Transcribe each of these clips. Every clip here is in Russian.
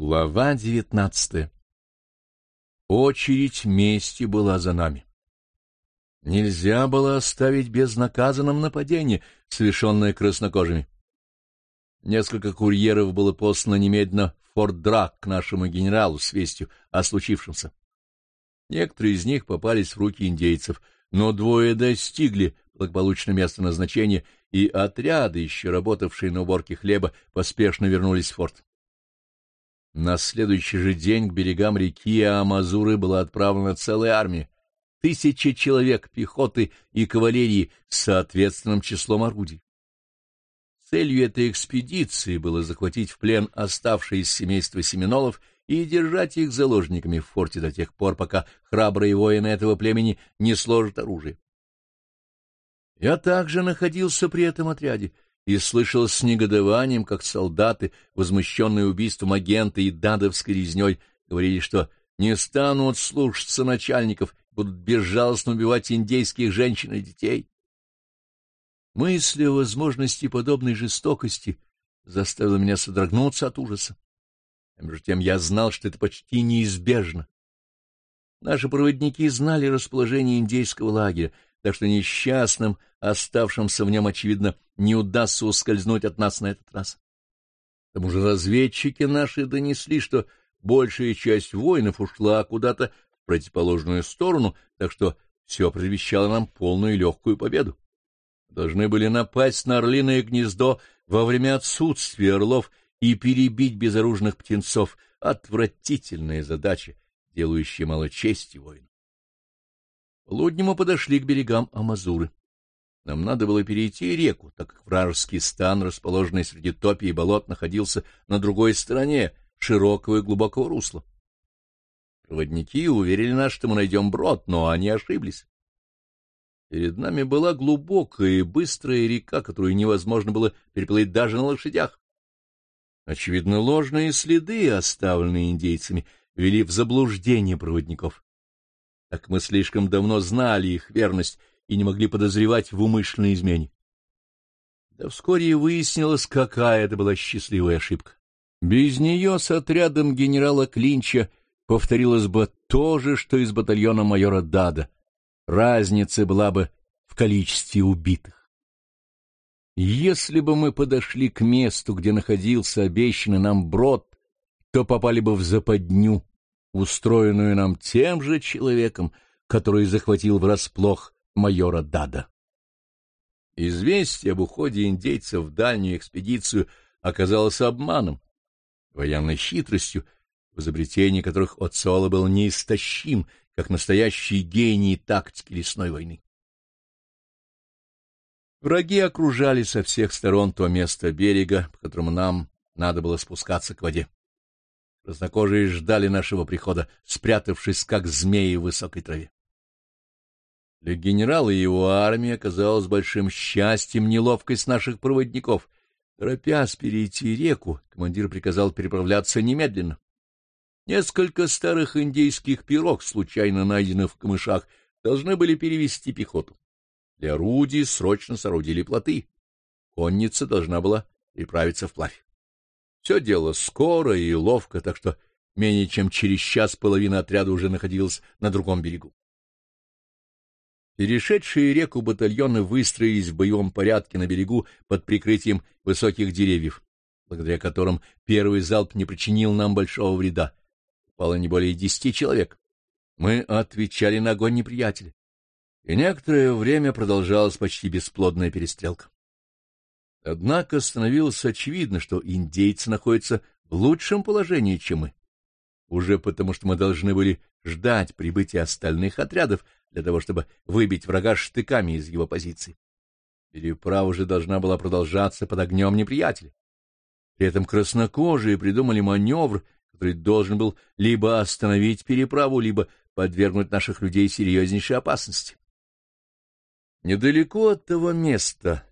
Глава девятнадцатая Очередь мести была за нами. Нельзя было оставить безнаказанным нападение, совершенное краснокожими. Несколько курьеров было послано немедленно в Форт Драк к нашему генералу с вестью о случившемся. Некоторые из них попались в руки индейцев, но двое достигли благополучно места назначения, и отряды, еще работавшие на уборке хлеба, поспешно вернулись в форт. На следующий же день к берегам реки Амазуры была отправлена целая армия, тысячи человек пехоты и кавалерии с соответственным числом орудий. Целью этой экспедиции было захватить в плен оставшиеся семейства Семенолов и держать их заложниками в форте до тех пор, пока храбрые воины этого племени не сложат оружие. Я также находился при этом отряде и слышал с негодованием, как солдаты, возмущенные убийством агента и дадовской резней, говорили, что не станут слушаться начальников, будут безжалостно убивать индейских женщин и детей. Мысль о возможности подобной жестокости заставила меня содрогнуться от ужаса. А между тем я знал, что это почти неизбежно. Наши проводники знали расположение индейского лагеря, так что несчастным, оставшимся в нем, очевидно, не удастся ускользнуть от нас на этот раз. К тому же разведчики наши донесли, что большая часть воинов ушла куда-то в противоположную сторону, так что все предвещало нам полную и легкую победу. Должны были напасть на орлиное гнездо во время отсутствия орлов и перебить безоружных птенцов. Отвратительная задача, делающая мало чести воину полудню подошли к берегам Амазуры. Нам надо было перейти реку, так как вражеский стан, расположенный среди топи и болот, находился на другой стороне широкого и глубокого русла. Проводники уверили нас, что мы найдем брод, но они ошиблись. Перед нами была глубокая и быстрая река, которую невозможно было переплыть даже на лошадях. Очевидно, ложные следы, оставленные индейцами, вели в заблуждение проводников так мы слишком давно знали их верность и не могли подозревать в умышленной измене. Да вскоре выяснилось, какая это была счастливая ошибка. Без нее с отрядом генерала Клинча повторилось бы то же, что и с батальоном майора Дада. Разница была бы в количестве убитых. Если бы мы подошли к месту, где находился обещанный нам брод, то попали бы в западню, устроенную нам тем же человеком, который захватил врасплох майора Дада. Известие об уходе индейцев в дальнюю экспедицию оказалось обманом, военной хитростью, в изобретении которых Оцола был неистощим, как настоящий гений тактики лесной войны. Враги окружали со всех сторон то место берега, по которому нам надо было спускаться к воде. Краснокожие ждали нашего прихода, спрятавшись, как змеи в высокой траве. Для генерала и его армии оказалось большим счастьем неловкость наших проводников. Торопясь перейти реку, командир приказал переправляться немедленно. Несколько старых индейских пирог, случайно найденных в камышах, должны были перевести пехоту. Для орудий срочно соорудили плоты. Конница должна была переправиться вплавь. Все дело скоро и ловко, так что менее чем через час половина отряда уже находилась на другом берегу. Перешедшие реку батальоны выстроились в боевом порядке на берегу под прикрытием высоких деревьев, благодаря которым первый залп не причинил нам большого вреда. Упало не более десяти человек. Мы отвечали на огонь неприятеля, и некоторое время продолжалась почти бесплодная перестрелка. Однако становилось очевидно, что индейцы находятся в лучшем положении, чем мы. Уже потому, что мы должны были ждать прибытия остальных отрядов для того, чтобы выбить врага штыками из его позиции. Переправа же должна была продолжаться под огнем неприятеля. При этом краснокожие придумали маневр, который должен был либо остановить переправу, либо подвергнуть наших людей серьезнейшей опасности. Недалеко от того места,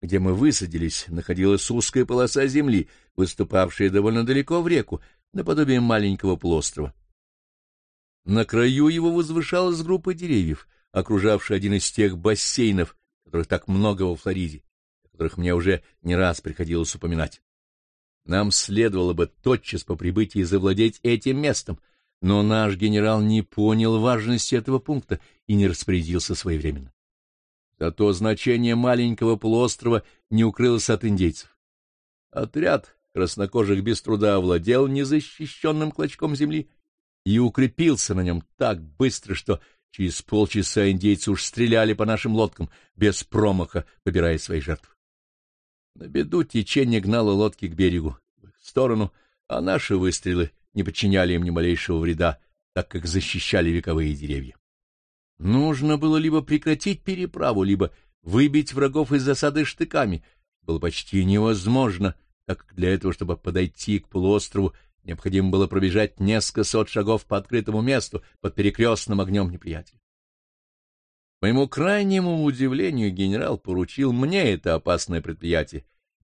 где мы высадились, находилась узкая полоса земли, выступавшая довольно далеко в реку, наподобие маленького полуострова. На краю его возвышалась группа деревьев, окружавшая один из тех бассейнов, которых так много во Флориде, которых мне уже не раз приходилось упоминать. Нам следовало бы тотчас по прибытии завладеть этим местом, но наш генерал не понял важности этого пункта и не распорядился своевременно. Зато значение маленького полуострова не укрылось от индейцев. Отряд краснокожих без труда овладел незащищенным клочком земли и укрепился на нем так быстро, что через полчаса индейцы уж стреляли по нашим лодкам, без промаха выбирая свои жертвы. На беду течение гнало лодки к берегу, в сторону, а наши выстрелы не подчиняли им ни малейшего вреда, так как защищали вековые деревья. Нужно было либо прекратить переправу, либо выбить врагов из засады штыками. Было почти невозможно, так как для этого, чтобы подойти к полуострову, необходимо было пробежать несколько сот шагов по открытому месту под перекрестным огнем неприятеля. Моему крайнему удивлению генерал поручил мне это опасное предприятие,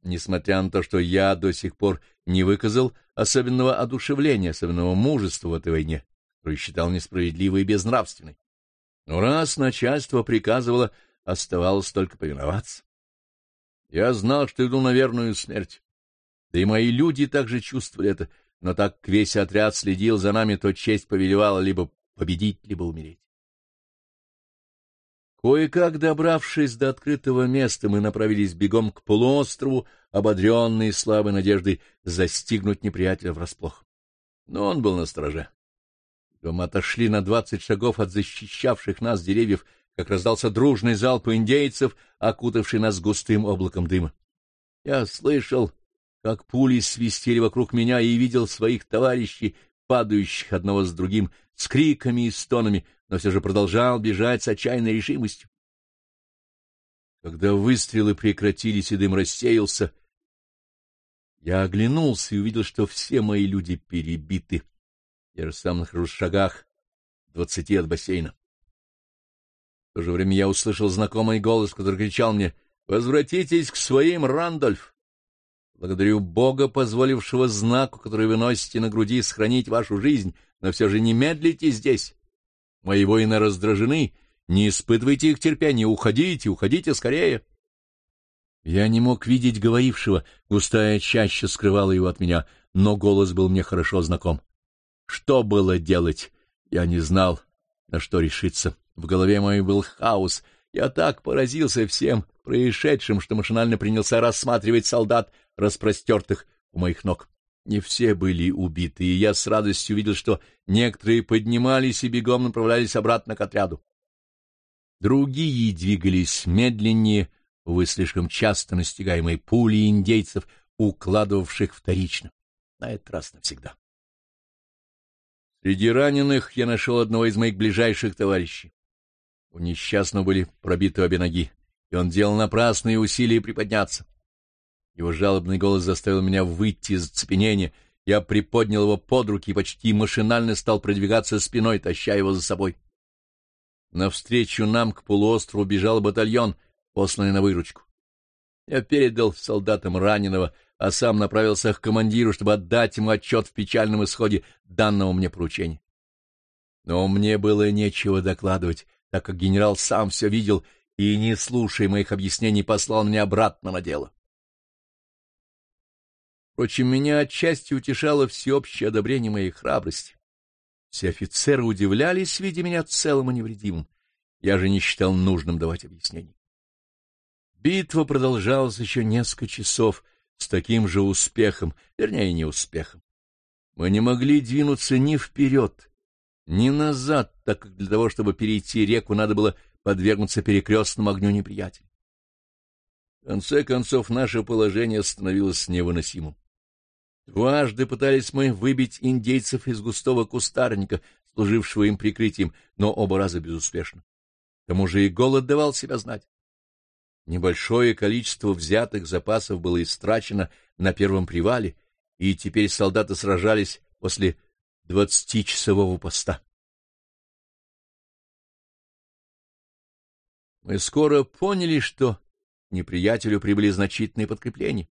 несмотря на то, что я до сих пор не выказал особенного одушевления, особенного мужества в этой войне, которую считал несправедливой и безнравственной. Но раз начальство приказывало, оставалось только повиноваться. Я знал, что иду на верную смерть. Да и мои люди также чувствовали это, но так как весь отряд следил за нами, то честь повелевала либо победить, либо умереть. Кое-как добравшись до открытого места, мы направились бегом к полуострову, ободренные слабой надеждой застигнуть неприятеля врасплох. Но он был на страже. Мы отошли на двадцать шагов от защищавших нас деревьев, как раздался дружный залп индейцев, окутавший нас густым облаком дыма. Я слышал, как пули свистели вокруг меня, и видел своих товарищей, падающих одного с другим, с криками и стонами, но все же продолжал бежать с отчаянной решимостью. Когда выстрелы прекратились и дым рассеялся, я оглянулся и увидел, что все мои люди перебиты. Я же сам нахожусь в шагах двадцати от бассейна. В то же время я услышал знакомый голос, который кричал мне «Возвратитесь к своим, Рандольф!» Благодарю Бога, позволившего знаку, который вы носите на груди, сохранить вашу жизнь, но все же не медлите здесь. Мои воины раздражены, не испытывайте их терпения, уходите, уходите скорее. Я не мог видеть говорившего, густая чаще скрывала его от меня, но голос был мне хорошо знаком. Что было делать? Я не знал, на что решиться. В голове моей был хаос. Я так поразился всем происшедшим, что машинально принялся рассматривать солдат, распростертых у моих ног. Не все были убиты, и я с радостью видел, что некоторые поднимались и бегом направлялись обратно к отряду. Другие двигались медленнее, увы, слишком часто настигаемые пули индейцев, укладывавших вторично. На этот раз навсегда. Среди раненых я нашел одного из моих ближайших товарищей. У несчастного были пробиты обе ноги, и он делал напрасные усилия приподняться. Его жалобный голос заставил меня выйти из оцепенения. Я приподнял его под руки и почти машинально стал продвигаться спиной, таща его за собой. Навстречу нам к полуострову бежал батальон, посланный на выручку. Я передал солдатам раненого, а сам направился к командиру, чтобы отдать ему отчет в печальном исходе данного мне поручения. Но мне было нечего докладывать, так как генерал сам все видел и, не слушая моих объяснений, послал меня обратно на дело. Впрочем, меня отчасти утешало всеобщее одобрение моей храбрости. Все офицеры удивлялись, видя меня целым и невредимым. Я же не считал нужным давать объяснений. Битва продолжалась еще несколько часов с таким же успехом, вернее, неуспехом. Мы не могли двинуться ни вперед, ни назад, так как для того, чтобы перейти реку, надо было подвергнуться перекрестному огню неприятеля. В конце концов, наше положение становилось невыносимым. Дважды пытались мы выбить индейцев из густого кустарника, служившего им прикрытием, но оба раза безуспешно. К тому же и голод давал себя знать. Небольшое количество взятых запасов было истрачено на первом привале, и теперь солдаты сражались после двадцатичасового поста. Мы скоро поняли, что неприятелю прибыли значительные подкрепления.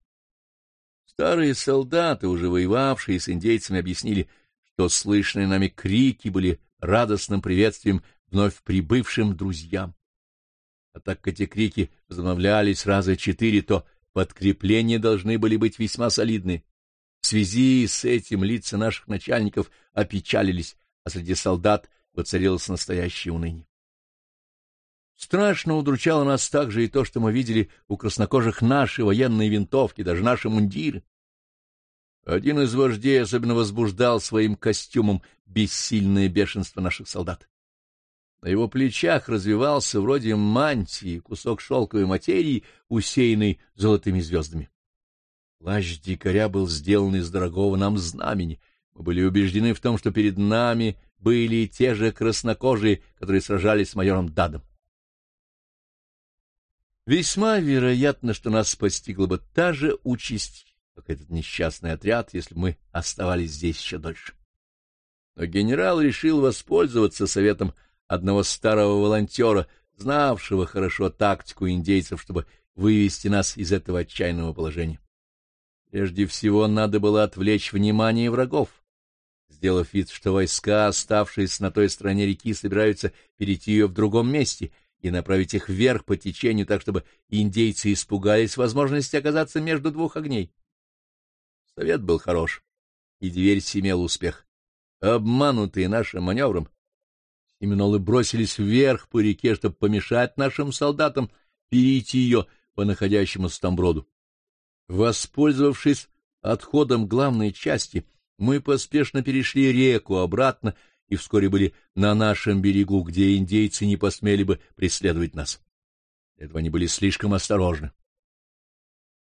Старые солдаты, уже воевавшие с индейцами, объяснили, что слышные нами крики были радостным приветствием вновь прибывшим друзьям. А так как эти крики возобновлялись раза четыре, то подкрепления должны были быть весьма солидны, В связи с этим лица наших начальников опечалились, а среди солдат воцарилось настоящее уныние. Страшно удручало нас также и то, что мы видели у краснокожих наши военные винтовки, даже наши мундиры. Один из вождей особенно возбуждал своим костюмом бессильное бешенство наших солдат. На его плечах развивался вроде мантии кусок шелковой материи, усеянный золотыми звездами. Плащ дикаря был сделан из дорогого нам знамени. Мы были убеждены в том, что перед нами были те же краснокожие, которые сражались с майором Дадом. Весьма вероятно, что нас постигла бы та же участь, как этот несчастный отряд, если мы оставались здесь еще дольше. Но генерал решил воспользоваться советом одного старого волонтера, знавшего хорошо тактику индейцев, чтобы вывести нас из этого отчаянного положения. Прежде всего, надо было отвлечь внимание врагов. Сделав вид, что войска, оставшиеся на той стороне реки, собираются перейти ее в другом месте и направить их вверх по течению, так чтобы индейцы испугались возможности оказаться между двух огней. Совет был хорош, и дверь имел успех. Обманутые нашим маневром, Семенолы бросились вверх по реке, чтобы помешать нашим солдатам перейти ее по находящемуся там броду. Воспользовавшись отходом главной части, мы поспешно перешли реку обратно и вскоре были на нашем берегу, где индейцы не посмели бы преследовать нас. Этого они были слишком осторожны.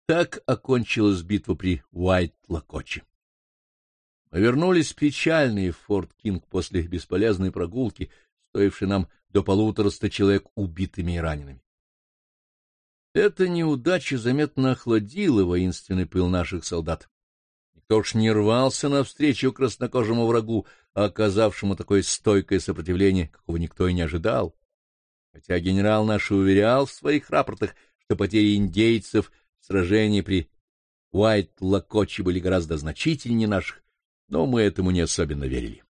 Так окончилась битва при Уайт-Лакоче. Мы вернулись печальные в Форт Кинг после бесполезной прогулки, стоившей нам до полутораста человек убитыми и ранеными. Эта неудача заметно охладила воинственный пыл наших солдат. Никто уж не рвался навстречу краснокожему врагу, оказавшему такое стойкое сопротивление, какого никто и не ожидал. Хотя генерал наш уверял в своих рапортах, что потери индейцев в сражении при Уайт-Лакочи были гораздо значительнее наших, но мы этому не особенно верили.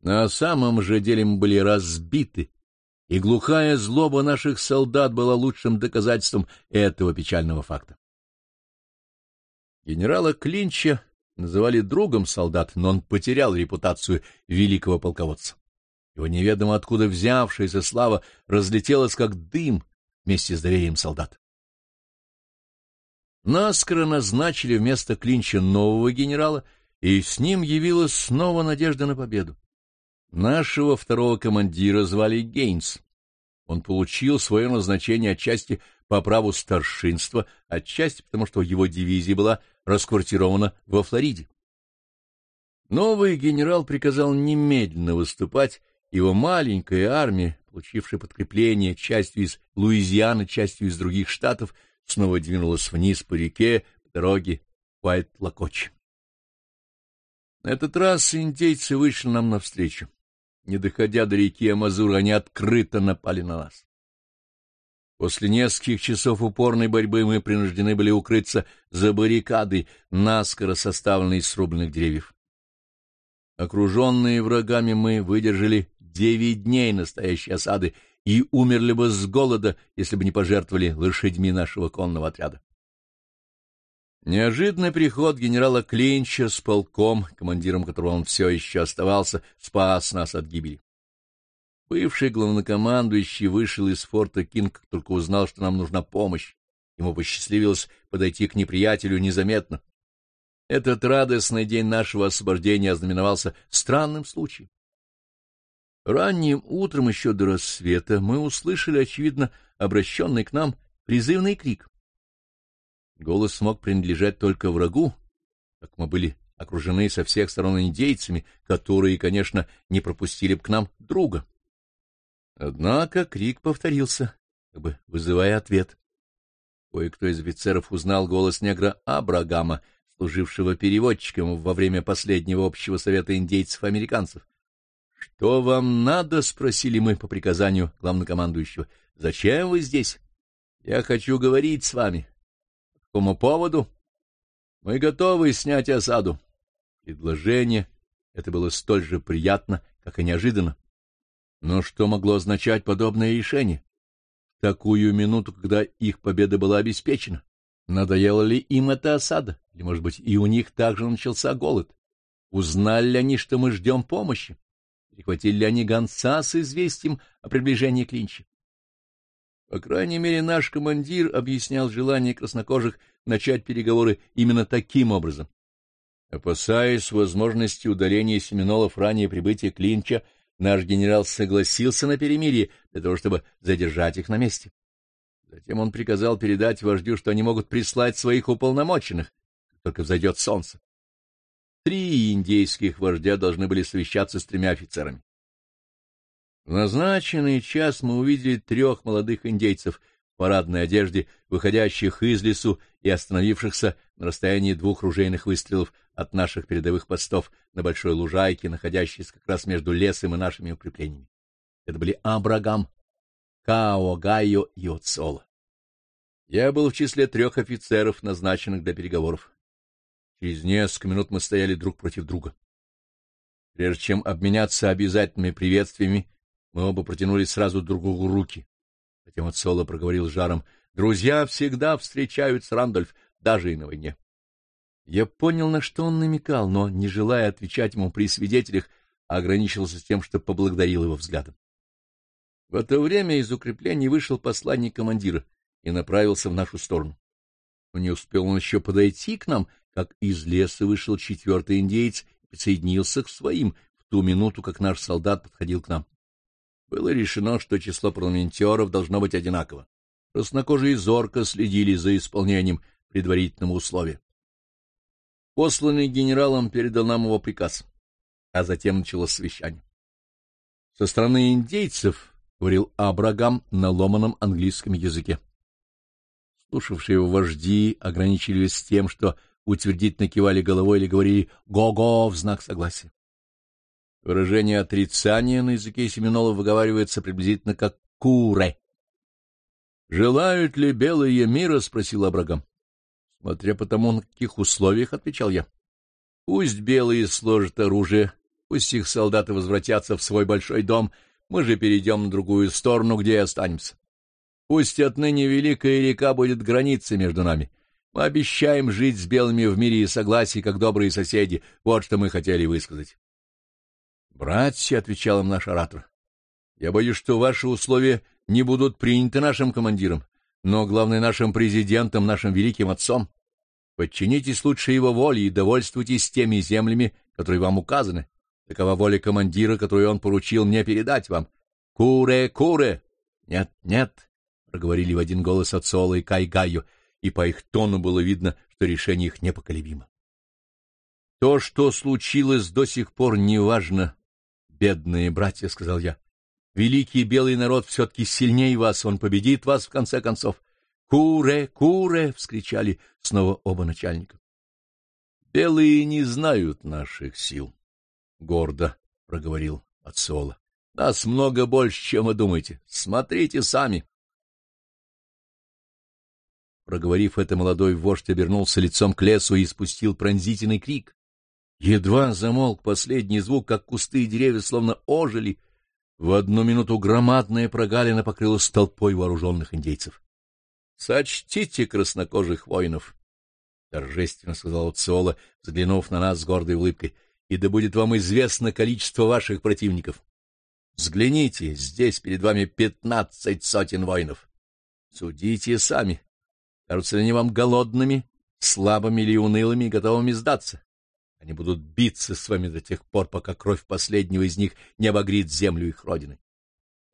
На самом же деле мы были разбиты, и глухая злоба наших солдат была лучшим доказательством этого печального факта. Генерала Клинча называли другом солдат, но он потерял репутацию великого полководца. Его неведомо откуда взявшаяся слава разлетелась как дым вместе с доверием солдат. Наскоро назначили вместо Клинча нового генерала — и с ним явилась снова надежда на победу. Нашего второго командира звали Гейнс. Он получил свое назначение отчасти по праву старшинства, отчасти потому, что его дивизия была расквартирована во Флориде. Новый генерал приказал немедленно выступать, его маленькая армия, получившая подкрепление частью из Луизианы, частью из других штатов, снова двинулась вниз по реке по дороге Уайт-Лакочи. На этот раз индейцы вышли нам навстречу. Не доходя до реки Амазур, они открыто напали на нас. После нескольких часов упорной борьбы мы принуждены были укрыться за баррикадой, наскоро составленной из срубленных деревьев. Окруженные врагами мы выдержали девять дней настоящей осады и умерли бы с голода, если бы не пожертвовали лошадьми нашего конного отряда. Неожиданный приход генерала Клинча с полком, командиром которого он все еще оставался, спас нас от гибели. Бывший главнокомандующий вышел из форта Кинг, только узнал, что нам нужна помощь. Ему посчастливилось подойти к неприятелю незаметно. Этот радостный день нашего освобождения ознаменовался странным случаем. Ранним утром еще до рассвета мы услышали, очевидно, обращенный к нам призывный крик. Голос мог принадлежать только врагу, так мы были окружены со всех сторон индейцами, которые, конечно, не пропустили бы к нам друга. Однако крик повторился, как бы вызывая ответ. Кое-кто из офицеров узнал голос негра Абрагама, служившего переводчиком во время последнего общего совета индейцев-американцев. — Что вам надо? — спросили мы по приказанию главнокомандующего. — Зачем вы здесь? — Я хочу говорить с вами какому поводу? Мы готовы снять осаду. Предложение это было столь же приятно, как и неожиданно. Но что могло означать подобное решение? В такую минуту, когда их победа была обеспечена. Надоела ли им эта осада? Или, может быть, и у них также начался голод? Узнали ли они, что мы ждем помощи? Перехватили ли они гонца с известием о приближении Клинча? По крайней мере, наш командир объяснял желание краснокожих начать переговоры именно таким образом. Опасаясь возможности удаления Семенолов ранее прибытия Клинча, наш генерал согласился на перемирие для того, чтобы задержать их на месте. Затем он приказал передать вождю, что они могут прислать своих уполномоченных, как только взойдет солнце. Три индейских вождя должны были совещаться с тремя офицерами. В назначенный час мы увидели трех молодых индейцев парадной одежде, выходящих из лесу и остановившихся на расстоянии двух ружейных выстрелов от наших передовых постов на большой лужайке, находящейся как раз между лесом и нашими укреплениями. Это были Абрагам, Као, Гайо и Оцола. Я был в числе трех офицеров, назначенных для переговоров. Через несколько минут мы стояли друг против друга. Прежде чем обменяться обязательными приветствиями, мы оба протянули сразу друг другу руки. Затем Оцола проговорил жаром. «Друзья всегда встречаются, Рандольф, даже и на войне». Я понял, на что он намекал, но, не желая отвечать ему при свидетелях, ограничился тем, что поблагодарил его взглядом. В это время из укреплений вышел посланник командира и направился в нашу сторону. Но не успел он еще подойти к нам, как из леса вышел четвертый индейец и присоединился к своим в ту минуту, как наш солдат подходил к нам. Было решено, что число парламентеров должно быть одинаково. Краснокожие зорко следили за исполнением предварительного условия. Посланный генералом передал нам его приказ, а затем началось совещание. Со стороны индейцев — говорил Абрагам на ломаном английском языке. Слушавшие его вожди ограничились тем, что утвердительно кивали головой или говорили «го-го» в знак согласия. Выражение отрицания на языке Семенова выговаривается приблизительно как «куре». «Желают ли белые мира?» — спросил Абрагам. Смотря по тому, на каких условиях, — отвечал я. «Пусть белые сложат оружие, пусть их солдаты возвратятся в свой большой дом, мы же перейдем на другую сторону, где и останемся. Пусть отныне Великая река будет границей между нами. Мы обещаем жить с белыми в мире и согласии, как добрые соседи. Вот что мы хотели высказать. «Братья», — отвечал им наш оратор, — «я боюсь, что ваши условия не будут приняты нашим командиром, но, главное, нашим президентом, нашим великим отцом. Подчинитесь лучше его воле и довольствуйтесь теми землями, которые вам указаны. Такова воля командира, которую он поручил мне передать вам. Куре, куре! Нет, нет, — проговорили в один голос Ацола и Кайгаю, и по их тону было видно, что решение их непоколебимо. То, что случилось до сих пор, неважно, бедные братья, — сказал я. Великий белый народ все-таки сильнее вас, он победит вас в конце концов. «Куре! Куре!» — вскричали снова оба начальника. «Белые не знают наших сил. — гордо проговорил Ацола. — Нас много больше, чем вы думаете. Смотрите сами. Проговорив это, молодой вождь обернулся лицом к лесу и испустил пронзительный крик. Едва замолк последний звук, как кусты и деревья словно ожили. В одну минуту громадная прогалина покрылась толпой вооруженных индейцев. — Сочтите краснокожих воинов! — торжественно сказал Циола, взглянув на нас с гордой улыбкой — и да будет вам известно количество ваших противников. Взгляните, здесь перед вами пятнадцать сотен воинов. Судите сами. Кажутся ли они вам голодными, слабыми или унылыми готовыми сдаться? Они будут биться с вами до тех пор, пока кровь последнего из них не обогрит землю их родины.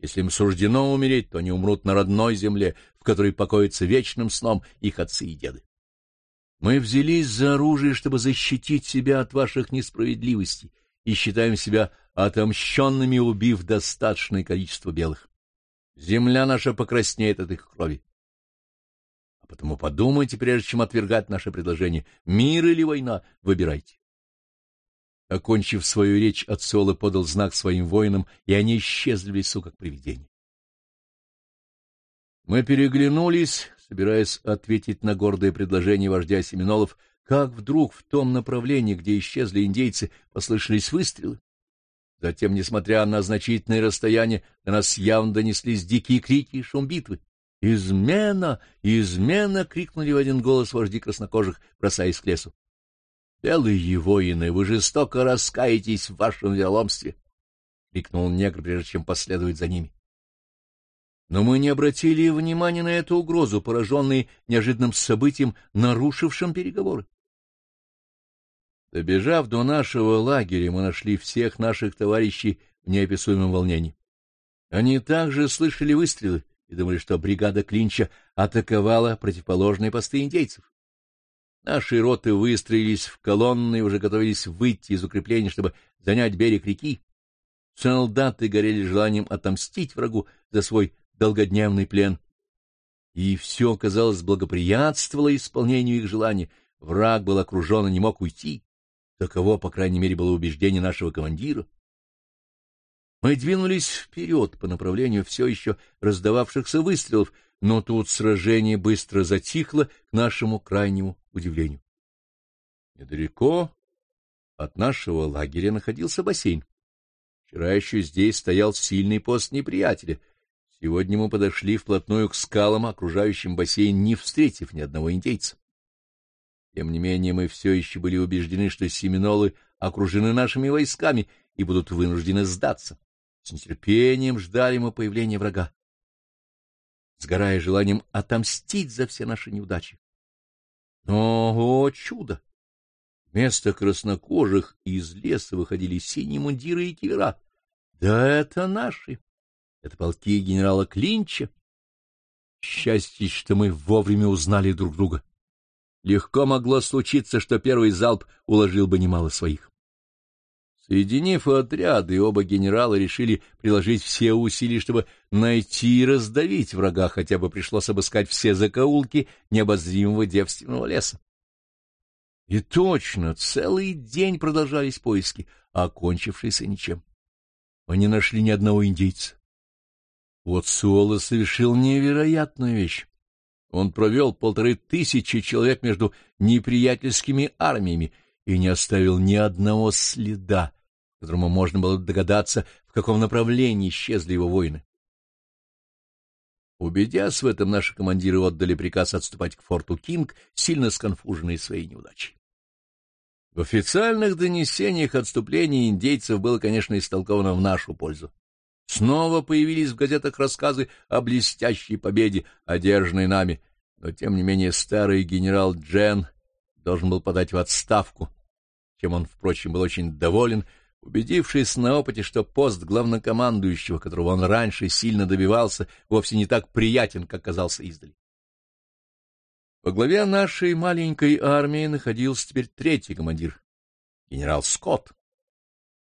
Если им суждено умереть, то они умрут на родной земле, в которой покоятся вечным сном их отцы и деды. Мы взялись за оружие, чтобы защитить себя от ваших несправедливостей, и считаем себя отомщенными, убив достаточное количество белых. Земля наша покраснеет от их крови. А потому подумайте, прежде чем отвергать наше предложение. Мир или война, выбирайте. Окончив свою речь, Ацола подал знак своим воинам, и они исчезли в лесу, как привидения. Мы переглянулись, собираясь ответить на гордое предложение вождя Семенолов, как вдруг в том направлении, где исчезли индейцы, послышались выстрелы. Затем, несмотря на значительное расстояние, до нас явно донеслись дикие крики и шум битвы. «Измена! Измена!» — крикнули в один голос вожди краснокожих, бросаясь к лесу. «Белые воины, вы жестоко раскаетесь в вашем вероломстве!» — крикнул негр, прежде чем последовать за ними. Но мы не обратили внимания на эту угрозу, пораженные неожиданным событием, нарушившим переговоры. Добежав до нашего лагеря, мы нашли всех наших товарищей в неописуемом волнении. Они также слышали выстрелы и думали, что бригада Клинча атаковала противоположные посты индейцев. Наши роты выстроились в колонны и уже готовились выйти из укреплений, чтобы занять берег реки. Солдаты горели желанием отомстить врагу за свой долгодневный плен. И все, казалось, благоприятствовало исполнению их желания. Враг был окружен и не мог уйти. Таково, по крайней мере, было убеждение нашего командира. Мы двинулись вперед по направлению все еще раздававшихся выстрелов, но тут сражение быстро затихло к нашему крайнему удивлению. Недалеко от нашего лагеря находился бассейн. Вчера еще здесь стоял сильный пост неприятеля — Сегодня мы подошли вплотную к скалам, окружающим бассейн, не встретив ни одного индейца. Тем не менее, мы все еще были убеждены, что семинолы окружены нашими войсками и будут вынуждены сдаться. С нетерпением ждали мы появления врага, сгорая желанием отомстить за все наши неудачи. Но, о чудо! Вместо краснокожих из леса выходили синие мундиры и кивера. Да это наши! Это полки генерала Клинча. Счастье, что мы вовремя узнали друг друга. Легко могло случиться, что первый залп уложил бы немало своих. Соединив отряды, оба генерала решили приложить все усилия, чтобы найти и раздавить врага, хотя бы пришлось обыскать все закоулки необозримого девственного леса. И точно, целый день продолжались поиски, окончившиеся ничем. Не нашли ни одного индейца. Вот Суола совершил невероятную вещь. Он провел полторы тысячи человек между неприятельскими армиями и не оставил ни одного следа, которому можно было догадаться, в каком направлении исчезли его воины. Убедясь в этом, наши командиры отдали приказ отступать к форту Кинг, сильно сконфуженные своей неудачей. В официальных донесениях отступление индейцев было, конечно, истолковано в нашу пользу. Снова появились в газетах рассказы о блестящей победе, одержанной нами, но, тем не менее, старый генерал Джен должен был подать в отставку, чем он, впрочем, был очень доволен, убедившись на опыте, что пост главнокомандующего, которого он раньше сильно добивался, вовсе не так приятен, как казался издали. Во главе нашей маленькой армии находился теперь третий командир, генерал Скотт.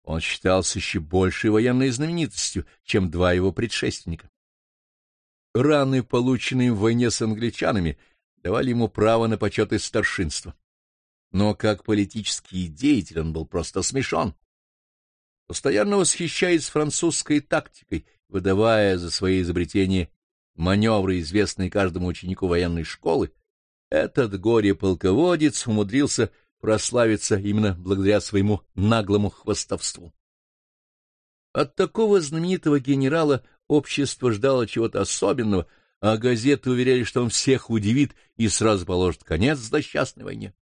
Он считался еще большей военной знаменитостью, чем два его предшественника. Раны, полученные в войне с англичанами, давали ему право на почет и старшинство. Но как политический деятель он был просто смешон. Постоянно восхищаясь французской тактикой, выдавая за свои изобретения маневры, известные каждому ученику военной школы, этот горе-полководец умудрился прославиться именно благодаря своему наглому хвостовству. От такого знаменитого генерала общество ждало чего-то особенного, а газеты уверяли, что он всех удивит и сразу положит конец злосчастной войне.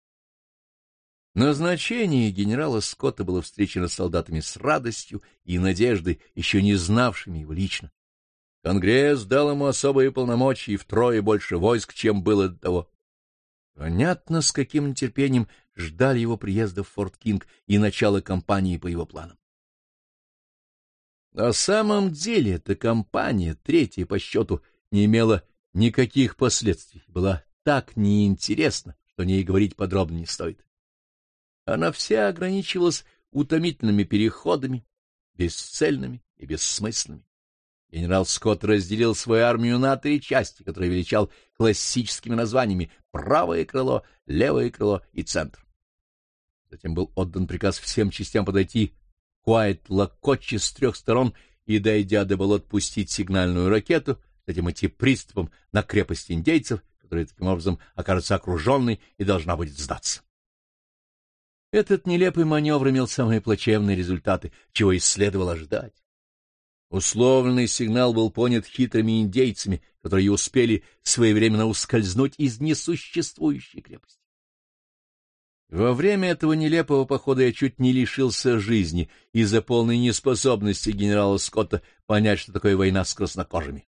Назначение генерала Скотта было встречено солдатами с радостью и надеждой, еще не знавшими его лично. Конгресс дал ему особые полномочия и втрое больше войск, чем было до того. Понятно, с каким нетерпением ждали его приезда в Форт Кинг и начала кампании по его планам. На самом деле эта кампания, третья по счету, не имела никаких последствий, была так неинтересна, что о ней говорить подробно не стоит. Она вся ограничивалась утомительными переходами, бесцельными и бессмысленными. Генерал Скотт разделил свою армию на три части, которые величал классическими названиями «правое крыло», «левое крыло» и «центр». Затем был отдан приказ всем частям подойти к Уайт-Лакотче с трех сторон и, дойдя до болот, пустить сигнальную ракету, затем идти приступом на крепость индейцев, которая таким образом окажется окруженной и должна будет сдаться. Этот нелепый маневр имел самые плачевные результаты, чего и следовало ожидать. Условленный сигнал был понят хитрыми индейцами, которые успели своевременно ускользнуть из несуществующей крепости. Во время этого нелепого похода я чуть не лишился жизни из-за полной неспособности генерала Скотта понять, что такое война с краснокожими.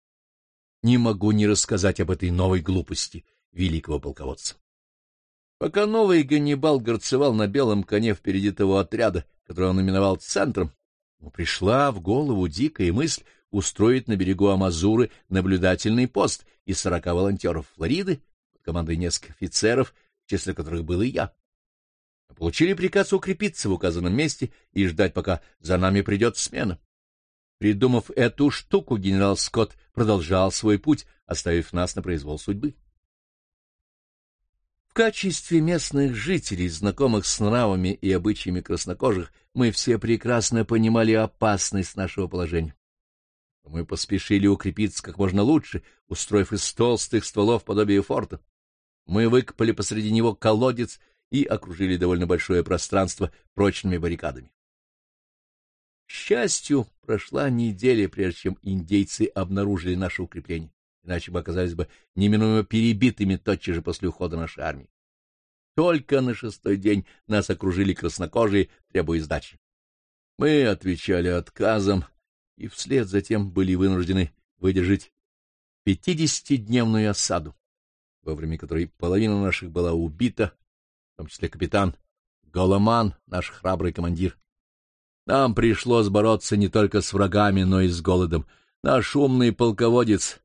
Не могу не рассказать об этой новой глупости великого полководца. Пока новый Ганнибал горцевал на белом коне впереди того отряда, который он именовал центром, ему пришла в голову дикая мысль устроить на берегу Амазуры наблюдательный пост из сорока волонтеров Флориды под командой нескольких офицеров, в числе которых был и я. Получили приказ укрепиться в указанном месте и ждать, пока за нами придет смена. Придумав эту штуку, генерал Скотт продолжал свой путь, оставив нас на произвол судьбы. В качестве местных жителей, знакомых с нравами и обычаями краснокожих, мы все прекрасно понимали опасность нашего положения. Мы поспешили укрепиться как можно лучше, устроив из толстых стволов подобие форта. Мы выкопали посреди него колодец и окружили довольно большое пространство прочными баррикадами. К счастью, прошла неделя, прежде чем индейцы обнаружили наше укрепление, иначе бы оказались бы неминуемо перебитыми тотчас же после ухода нашей армии. Только на шестой день нас окружили краснокожие, требуя сдачи. Мы отвечали отказом, и вслед затем были вынуждены выдержать пятидесятидневную осаду, во время которой половина наших была убита, том числе капитан Голоман, наш храбрый командир. Нам пришлось бороться не только с врагами, но и с голодом. Наш умный полководец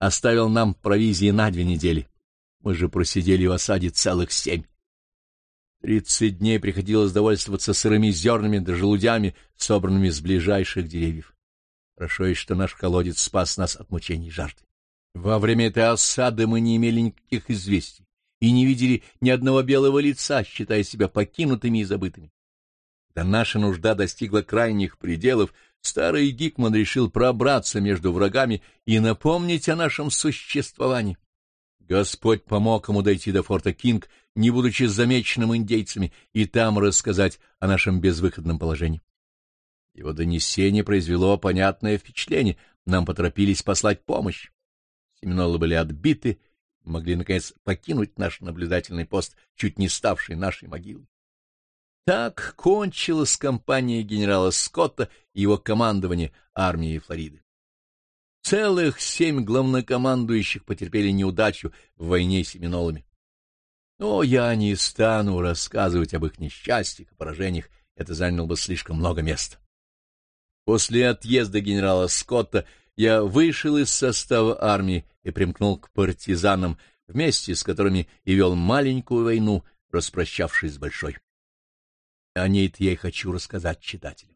оставил нам провизии на две недели. Мы же просидели в осаде целых семь. Тридцать дней приходилось довольствоваться сырыми зернами да желудями, собранными с ближайших деревьев. Хорошо и что наш колодец спас нас от мучений жажды. Во время этой осады мы не имели никаких известий и не видели ни одного белого лица, считая себя покинутыми и забытыми. Когда наша нужда достигла крайних пределов, старый Гикман решил пробраться между врагами и напомнить о нашем существовании. Господь помог ему дойти до форта Кинг, не будучи замеченным индейцами, и там рассказать о нашем безвыходном положении. Его донесение произвело понятное впечатление, нам поторопились послать помощь. Семинолы были отбиты, могли, наконец, покинуть наш наблюдательный пост, чуть не ставший нашей могилой. Так кончилась кампания генерала Скотта и его командование армией Флориды. Целых семь главнокомандующих потерпели неудачу в войне с семинолами. Но я не стану рассказывать об их несчастьях и поражениях, это заняло бы слишком много места. После отъезда генерала Скотта я вышел из состава армии и примкнул к партизанам, вместе с которыми и вел маленькую войну, распрощавшись с большой. О ней-то я и хочу рассказать читателям.